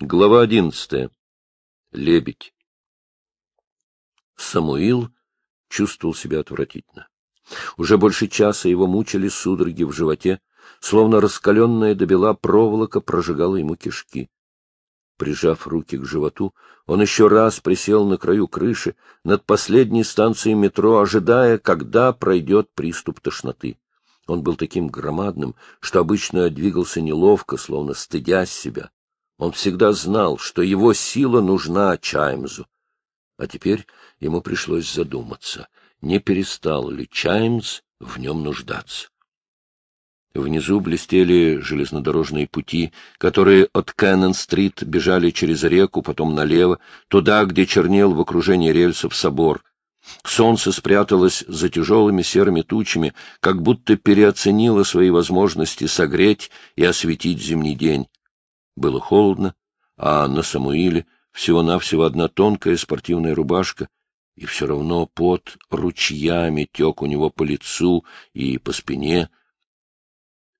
Глава одиннадцатая. Лебедь. Самуил чувствовал себя отвратительно. Уже больше часа его мучили судороги в животе, словно раскаленная до бела проволока прожигала ему кишки. Прижав руки к животу, он еще раз присел на краю крыши над последней станцией метро, ожидая, когда пройдет приступ тошноты. Он был таким громадным, что обычно двигался неловко, словно стыдясь себя. Он всегда знал, что его сила нужна Чаймзу. А теперь ему пришлось задуматься, не перестал ли Чаймз в нем нуждаться. Внизу блестели железнодорожные пути, которые от Кэннон-стрит бежали через реку, потом налево, туда, где чернел в окружении рельсов собор. Солнце спряталось за тяжелыми серыми тучами, как будто переоценило свои возможности согреть и осветить зимний день. Было холодно, а на Самуиле всего-навсего одна тонкая спортивная рубашка, и все равно пот ручьями тек у него по лицу и по спине.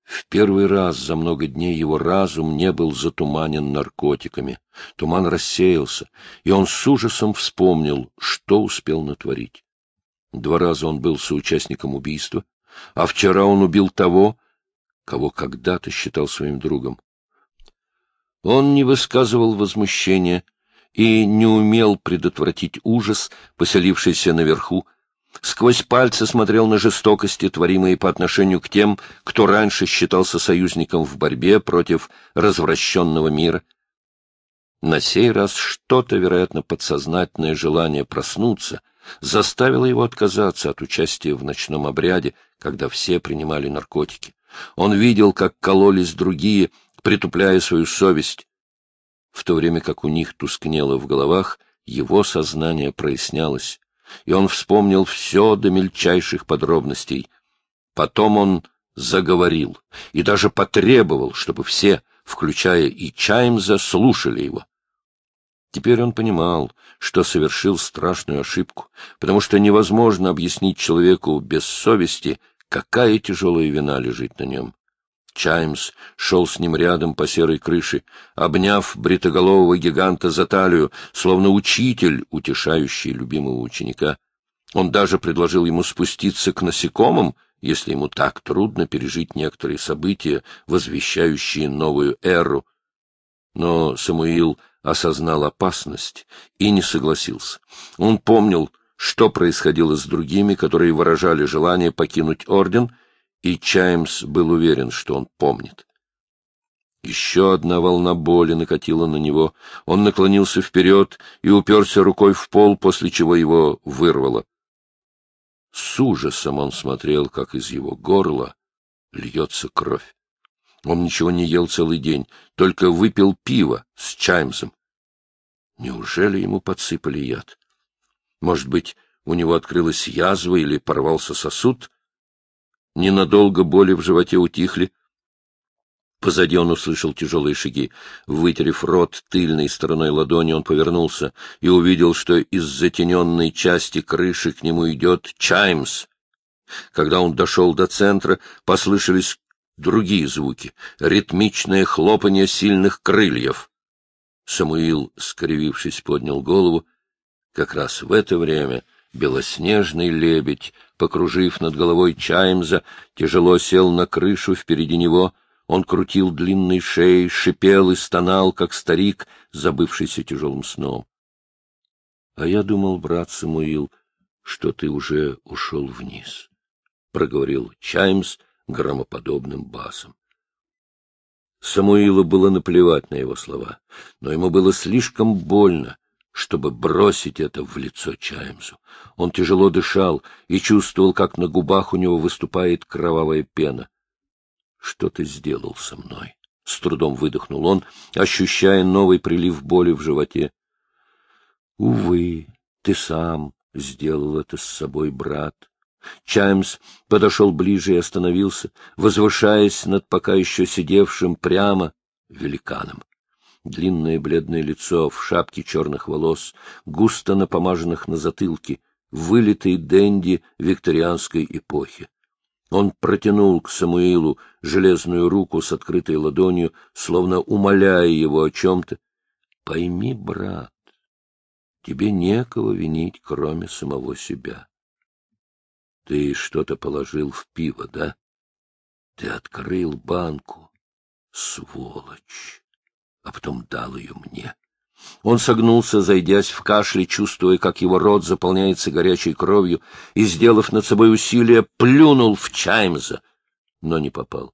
В первый раз за много дней его разум не был затуманен наркотиками. Туман рассеялся, и он с ужасом вспомнил, что успел натворить. Два раза он был соучастником убийства, а вчера он убил того, кого когда-то считал своим другом. Он не высказывал возмущения и не умел предотвратить ужас, поселившийся наверху, сквозь пальцы смотрел на жестокости, творимые по отношению к тем, кто раньше считался союзником в борьбе против развращенного мира. На сей раз что-то, вероятно, подсознательное желание проснуться заставило его отказаться от участия в ночном обряде, когда все принимали наркотики. Он видел, как кололись другие — притупляя свою совесть, в то время как у них тускнело в головах, его сознание прояснялось, и он вспомнил все до мельчайших подробностей. Потом он заговорил и даже потребовал, чтобы все, включая и Чаймза, слушали его. Теперь он понимал, что совершил страшную ошибку, потому что невозможно объяснить человеку без совести, какая тяжелая вина лежит на нем. Чаймс шел с ним рядом по серой крыше, обняв бритоголового гиганта за талию, словно учитель, утешающий любимого ученика. Он даже предложил ему спуститься к насекомым, если ему так трудно пережить некоторые события, возвещающие новую эру. Но Самуил осознал опасность и не согласился. Он помнил, что происходило с другими, которые выражали желание покинуть орден — и Чаймс был уверен, что он помнит. Еще одна волна боли накатила на него. Он наклонился вперед и уперся рукой в пол, после чего его вырвало. С ужасом он смотрел, как из его горла льется кровь. Он ничего не ел целый день, только выпил пиво с Чаймсом. Неужели ему подсыпали яд? Может быть, у него открылась язва или порвался сосуд? Ненадолго боли в животе утихли. Позади он услышал тяжелые шаги. Вытерев рот тыльной стороной ладони, он повернулся и увидел, что из затененной части крыши к нему идет Чаймс. Когда он дошел до центра, послышались другие звуки, ритмичное хлопанье сильных крыльев. Самуил, скривившись, поднял голову. Как раз в это время белоснежный лебедь покружив над головой Чаймза, тяжело сел на крышу впереди него. Он крутил длинной шеей, шипел и стонал, как старик, забывшийся тяжелым сном. — А я думал, брат Самуил, что ты уже ушел вниз, — проговорил Чаймс громоподобным басом. Самуилу было наплевать на его слова, но ему было слишком больно, чтобы бросить это в лицо Чаймсу. Он тяжело дышал и чувствовал, как на губах у него выступает кровавая пена. — Что ты сделал со мной? — с трудом выдохнул он, ощущая новый прилив боли в животе. — Увы, ты сам сделал это с собой, брат. Чаймс подошел ближе и остановился, возвышаясь над пока еще сидевшим прямо великаном. Длинное бледное лицо в шапке черных волос, густо напомаженных на затылке, вылитый денди викторианской эпохи. Он протянул к Самуилу железную руку с открытой ладонью, словно умоляя его о чем-то, Пойми, брат, тебе некого винить, кроме самого себя. Ты что-то положил в пиво, да? Ты открыл банку, сволочь, а потом дал ее мне. Он согнулся, зайдясь в кашле, чувствуя, как его рот заполняется горячей кровью, и, сделав над собой усилие, плюнул в Чаймза, но не попал.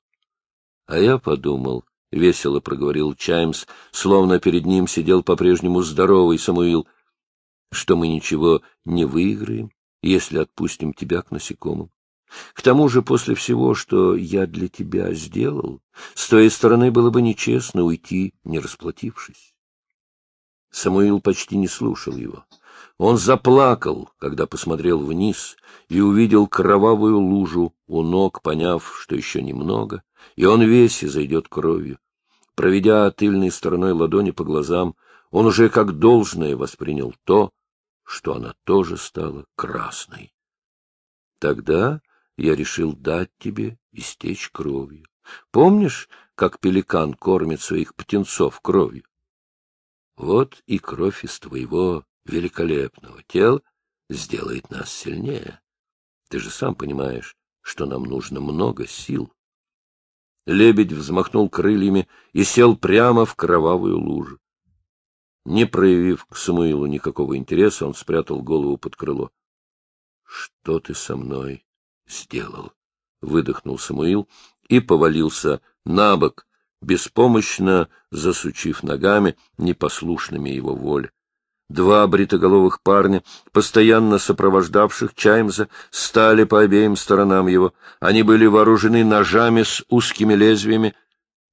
А я подумал, — весело проговорил Чаймс, словно перед ним сидел по-прежнему здоровый Самуил, — что мы ничего не выиграем, если отпустим тебя к насекомым. К тому же, после всего, что я для тебя сделал, с твоей стороны было бы нечестно уйти, не расплатившись. Самуил почти не слушал его. Он заплакал, когда посмотрел вниз и увидел кровавую лужу у ног, поняв, что еще немного, и он весь изойдет кровью. Проведя тыльной стороной ладони по глазам, он уже как должное воспринял то, что она тоже стала красной. Тогда я решил дать тебе истечь кровью. Помнишь, как пеликан кормит своих птенцов кровью? Вот и кровь из твоего великолепного тела сделает нас сильнее. Ты же сам понимаешь, что нам нужно много сил. Лебедь взмахнул крыльями и сел прямо в кровавую лужу. Не проявив к Самуилу никакого интереса, он спрятал голову под крыло. — Что ты со мной сделал? — выдохнул Самуил и повалился на бок, беспомощно засучив ногами, непослушными его воле. Два бритоголовых парня, постоянно сопровождавших Чаймза, стали по обеим сторонам его. Они были вооружены ножами с узкими лезвиями.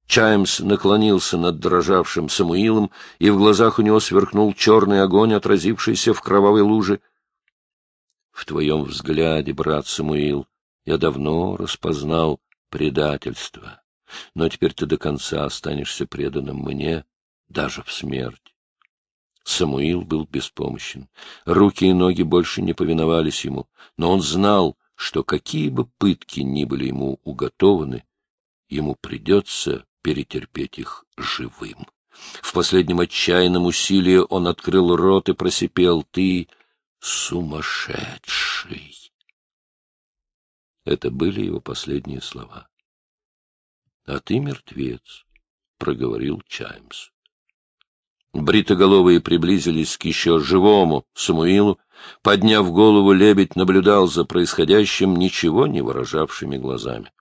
Чаймс наклонился над дрожавшим Самуилом, и в глазах у него сверкнул черный огонь, отразившийся в кровавой луже. — В твоем взгляде, брат Самуил, я давно распознал предательство но теперь ты до конца останешься преданным мне, даже в смерть. Самуил был беспомощен. Руки и ноги больше не повиновались ему, но он знал, что какие бы пытки ни были ему уготованы, ему придется перетерпеть их живым. В последнем отчаянном усилии он открыл рот и просипел «Ты сумасшедший!» Это были его последние слова. — А ты мертвец, — проговорил Чаймс. Бритоголовые приблизились к еще живому Самуилу. Подняв голову, лебедь наблюдал за происходящим ничего не выражавшими глазами.